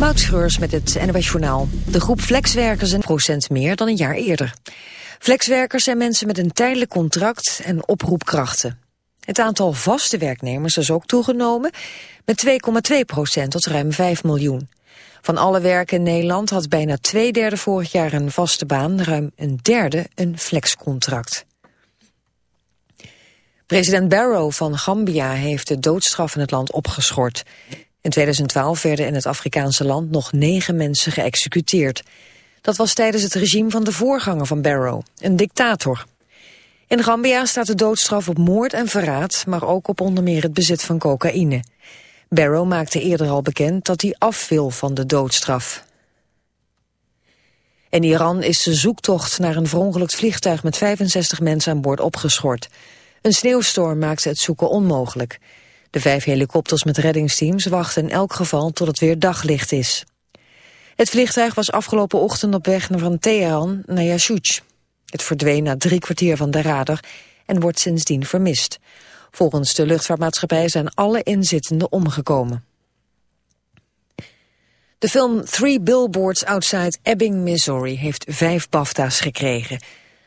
Moutschreurs met het NWS Journaal. De groep flexwerkers een procent meer dan een jaar eerder. Flexwerkers zijn mensen met een tijdelijk contract en oproepkrachten. Het aantal vaste werknemers is ook toegenomen met 2,2 procent tot ruim 5 miljoen. Van alle werken in Nederland had bijna twee derde vorig jaar een vaste baan, ruim een derde een flexcontract. President Barrow van Gambia heeft de doodstraf in het land opgeschort. In 2012 werden in het Afrikaanse land nog negen mensen geëxecuteerd. Dat was tijdens het regime van de voorganger van Barrow, een dictator. In Gambia staat de doodstraf op moord en verraad, maar ook op onder meer het bezit van cocaïne. Barrow maakte eerder al bekend dat hij af wil van de doodstraf. In Iran is de zoektocht naar een verongelukt vliegtuig met 65 mensen aan boord opgeschort. Een sneeuwstorm maakte het zoeken onmogelijk. De vijf helikopters met reddingsteams wachten in elk geval tot het weer daglicht is. Het vliegtuig was afgelopen ochtend op weg van Teheran naar Yashuj. Het verdween na drie kwartier van de radar en wordt sindsdien vermist. Volgens de luchtvaartmaatschappij zijn alle inzittenden omgekomen. De film Three Billboards Outside Ebbing, Missouri heeft vijf BAFTA's gekregen.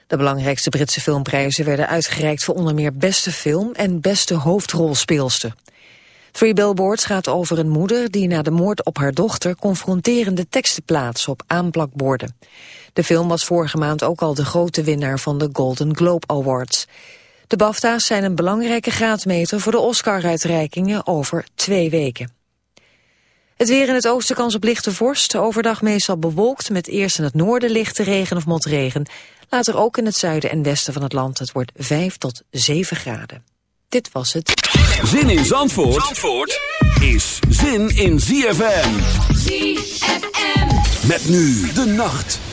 De belangrijkste Britse filmprijzen werden uitgereikt voor onder meer beste film en beste hoofdrolspeelster. Three Billboards gaat over een moeder die na de moord op haar dochter confronterende teksten plaatst op aanplakborden. De film was vorige maand ook al de grote winnaar van de Golden Globe Awards. De BAFTA's zijn een belangrijke graadmeter voor de Oscar-uitreikingen over twee weken. Het weer in het oosten kans op lichte vorst. Overdag meestal bewolkt met eerst in het noorden lichte regen of motregen. Later ook in het zuiden en westen van het land. Het wordt 5 tot 7 graden. Dit was het. Zin in Zandvoort, Zandvoort is zin in ZFM. ZFM. Met nu de nacht.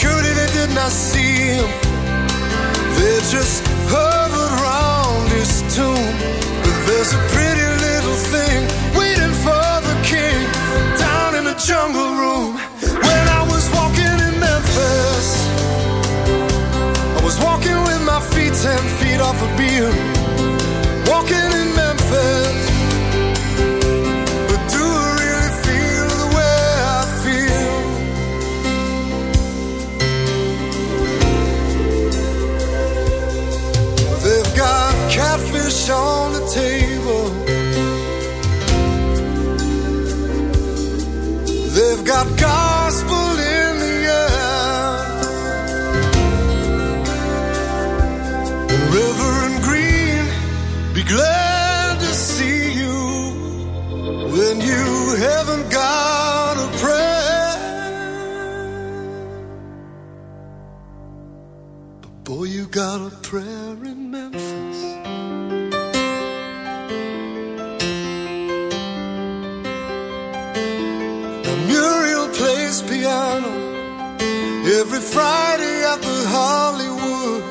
Surely they did not see him. They just hovered around his tomb. But there's a pretty little thing waiting for the king down in the jungle. got a prayer in Memphis. Muriel plays piano every Friday at the Hollywood,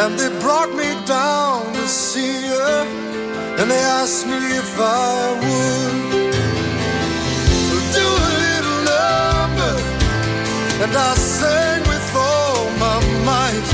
and they brought me down to see her, and they asked me if I would. Do a little number, and I sang with all my might.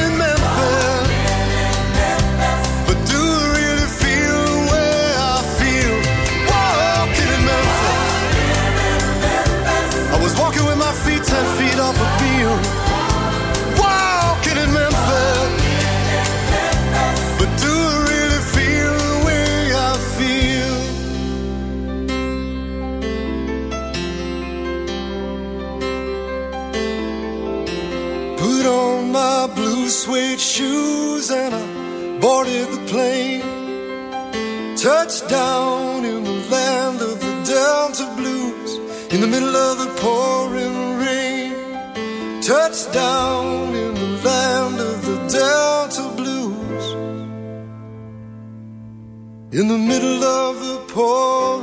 in the middle of the poor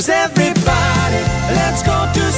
Cause everybody, let's go to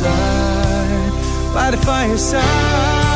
side, by the fireside.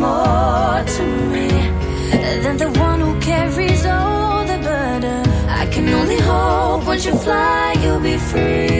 more to me than the one who carries all the burden. I can only hope once you fly, you'll be free.